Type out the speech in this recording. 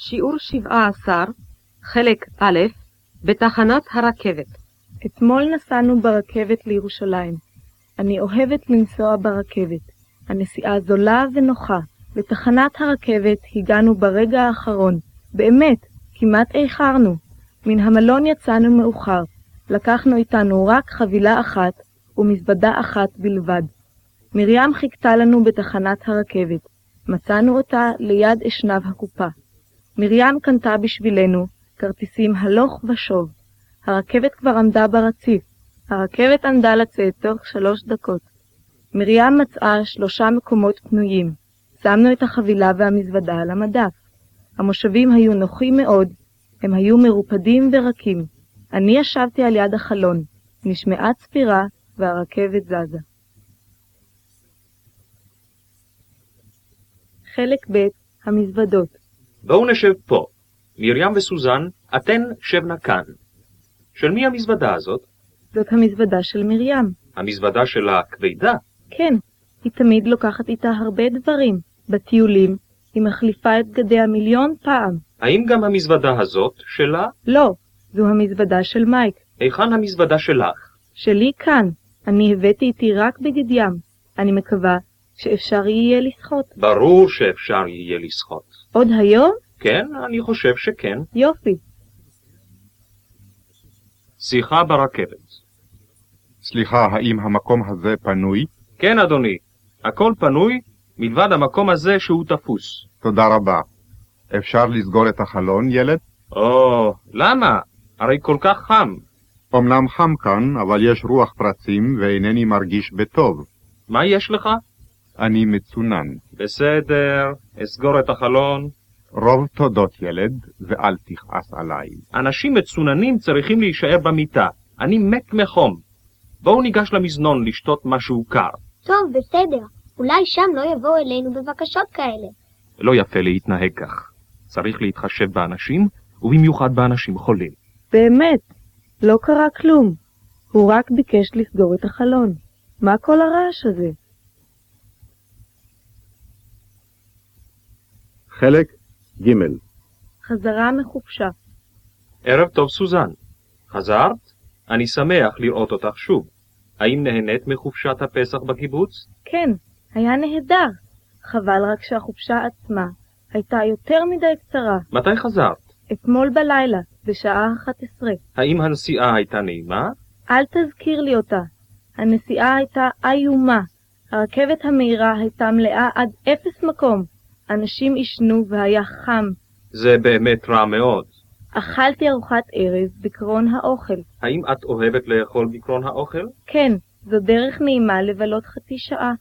שיעור 17, חלק א', בתחנת הרכבת. אתמול נסענו ברכבת לירושלים. אני אוהבת לנסוע ברכבת. הנסיעה זולה ונוחה. לתחנת הרכבת הגענו ברגע האחרון. באמת, כמעט איחרנו. מן המלון יצאנו מאוחר. לקחנו איתנו רק חבילה אחת ומזוודה אחת בלבד. מרים חיכתה לנו בתחנת הרכבת. מצאנו אותה ליד אשנב הקופה. מרים קנתה בשבילנו כרטיסים הלוך ושוב. הרכבת כבר עמדה ברציף. הרכבת עמדה לצאת תוך שלוש דקות. מרים מצאה שלושה מקומות פנויים. שמנו את החבילה והמזוודה על המדף. המושבים היו נוחים מאוד, הם היו מרופדים ורקים. אני ישבתי על יד החלון, נשמעה צפירה והרכבת זזה. חלק ב' המזוודות בואו נשב פה. מרים וסוזן, אתן שבנה כאן. של מי המזוודה הזאת? זאת המזוודה של מרים. המזוודה שלה כבדה. כן, היא תמיד לוקחת איתה הרבה דברים. בטיולים היא מחליפה את בגדיה מיליון פעם. האם גם המזוודה הזאת שלה? לא, זו המזוודה של מייק. היכן המזוודה שלך? שלי כאן. אני הבאתי איתי רק בגד ים. אני מקווה שאפשר יהיה לשחות. ברור שאפשר יהיה לשחות. עוד היום? כן, אני חושב שכן. יופי. שיחה ברכבת. סליחה, האם המקום הזה פנוי? כן, אדוני. הכל פנוי, מלבד המקום הזה שהוא תפוס. תודה רבה. אפשר לסגור את החלון, ילד? או, למה? הרי כל כך חם. אמנם חם כאן, אבל יש רוח פרצים ואינני מרגיש בטוב. מה יש לך? אני מצונן. בסדר, אסגור את החלון. רוב תודות, ילד, ואל תכעס עליי. אנשים מצוננים צריכים להישאר במיטה. אני מת מחום. בואו ניגש למזנון לשתות משהו קר. טוב, בסדר. אולי שם לא יבואו אלינו בבקשות כאלה. לא יפה להתנהג כך. צריך להתחשב באנשים, ובמיוחד באנשים חולים. באמת, לא קרה כלום. הוא רק ביקש לסגור את החלון. מה כל הרעש הזה? חלק ג' חזרה מחופשה. ערב טוב, סוזן. חזרת? אני שמח לראות אותך שוב. האם נהנית מחופשת הפסח בקיבוץ? כן, היה נהדר. חבל רק שהחופשה עצמה הייתה יותר מדי קצרה. מתי חזרת? אתמול בלילה, בשעה 11. האם הנסיעה הייתה נעימה? אל תזכיר לי אותה. הנסיעה הייתה איומה. הרכבת המהירה הייתה מלאה עד אפס מקום. אנשים עישנו והיה חם. זה באמת רע מאוד. אכלתי ארוחת ערב בקרון האוכל. האם את אוהבת לאכול בקרון האוכל? כן, זו דרך נעימה לבלות חצי שעה.